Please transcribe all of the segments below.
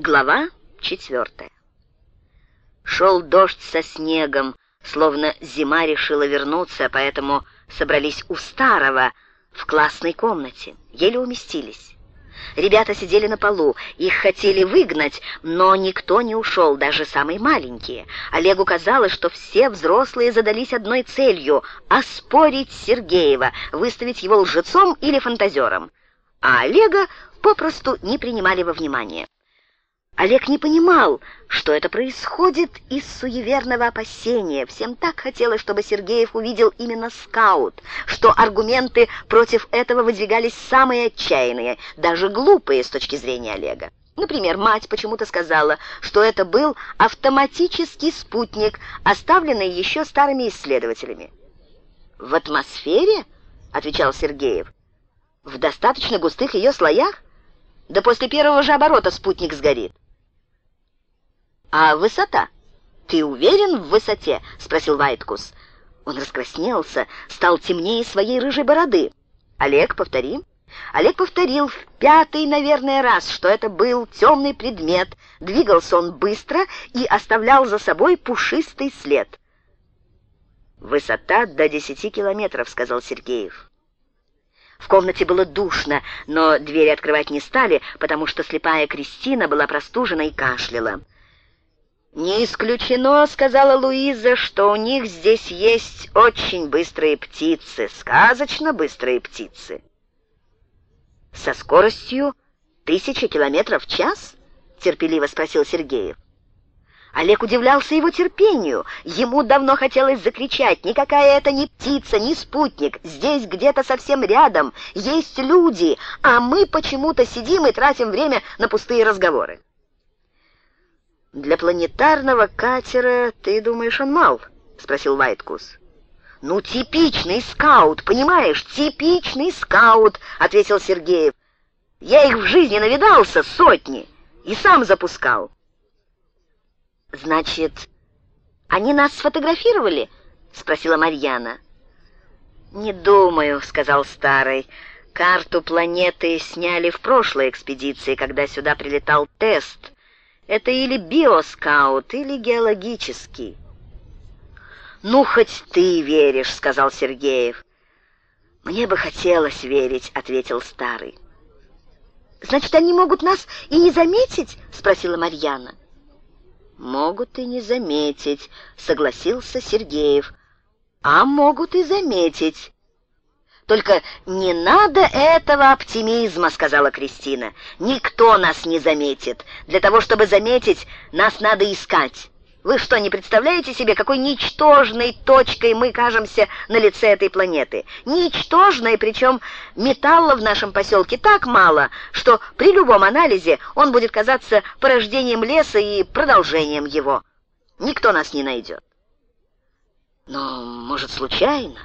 Глава четвертая. Шел дождь со снегом, словно зима решила вернуться, поэтому собрались у старого в классной комнате, еле уместились. Ребята сидели на полу, их хотели выгнать, но никто не ушел, даже самые маленькие. Олегу казалось, что все взрослые задались одной целью — оспорить Сергеева, выставить его лжецом или фантазером. А Олега попросту не принимали во внимание. Олег не понимал, что это происходит из суеверного опасения. Всем так хотелось, чтобы Сергеев увидел именно скаут, что аргументы против этого выдвигались самые отчаянные, даже глупые с точки зрения Олега. Например, мать почему-то сказала, что это был автоматический спутник, оставленный еще старыми исследователями. «В атмосфере?» — отвечал Сергеев. «В достаточно густых ее слоях? Да после первого же оборота спутник сгорит». «А высота? Ты уверен в высоте?» — спросил Вайткус. Он раскраснелся, стал темнее своей рыжей бороды. «Олег, повтори». Олег повторил в пятый, наверное, раз, что это был темный предмет. Двигался он быстро и оставлял за собой пушистый след. «Высота до десяти километров», — сказал Сергеев. В комнате было душно, но двери открывать не стали, потому что слепая Кристина была простужена и кашляла. «Не исключено, — сказала Луиза, — что у них здесь есть очень быстрые птицы, сказочно быстрые птицы». «Со скоростью тысячи километров в час?» — терпеливо спросил Сергеев. Олег удивлялся его терпению. Ему давно хотелось закричать. «Никакая это не птица, не спутник. Здесь где-то совсем рядом есть люди, а мы почему-то сидим и тратим время на пустые разговоры». «Для планетарного катера, ты думаешь, он мал?» — спросил Вайткус. «Ну, типичный скаут, понимаешь, типичный скаут», — ответил Сергеев. «Я их в жизни навидался сотни и сам запускал». «Значит, они нас сфотографировали?» — спросила Марьяна. «Не думаю», — сказал Старый. «Карту планеты сняли в прошлой экспедиции, когда сюда прилетал тест». Это или биоскаут, или геологический. «Ну, хоть ты веришь», — сказал Сергеев. «Мне бы хотелось верить», — ответил старый. «Значит, они могут нас и не заметить?» — спросила Марьяна. «Могут и не заметить», — согласился Сергеев. «А могут и заметить». «Только не надо этого оптимизма», — сказала Кристина. «Никто нас не заметит. Для того, чтобы заметить, нас надо искать. Вы что, не представляете себе, какой ничтожной точкой мы кажемся на лице этой планеты? Ничтожной, причем металла в нашем поселке так мало, что при любом анализе он будет казаться порождением леса и продолжением его. Никто нас не найдет». «Но, может, случайно?»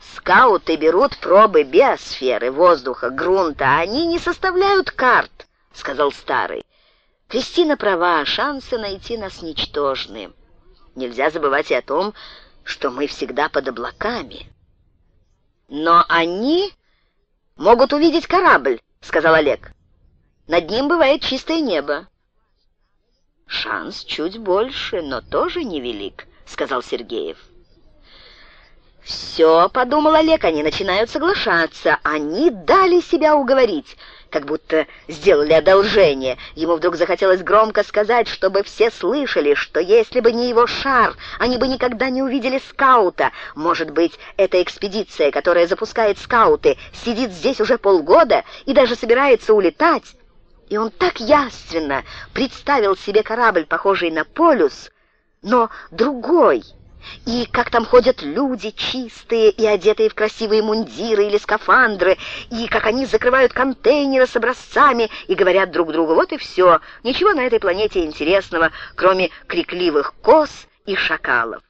Скауты берут пробы биосферы, воздуха, грунта, а они не составляют карт, — сказал старый. Кристина права, шансы найти нас ничтожны. Нельзя забывать и о том, что мы всегда под облаками. Но они могут увидеть корабль, — сказал Олег. Над ним бывает чистое небо. Шанс чуть больше, но тоже невелик, — сказал Сергеев. «Все», — подумал Олег, — «они начинают соглашаться. Они дали себя уговорить» как будто сделали одолжение. Ему вдруг захотелось громко сказать, чтобы все слышали, что если бы не его шар, они бы никогда не увидели скаута. Может быть, эта экспедиция, которая запускает скауты, сидит здесь уже полгода и даже собирается улетать. И он так яственно представил себе корабль, похожий на полюс, но другой — и как там ходят люди чистые и одетые в красивые мундиры или скафандры, и как они закрывают контейнеры с образцами и говорят друг другу, вот и все, ничего на этой планете интересного, кроме крикливых коз и шакалов.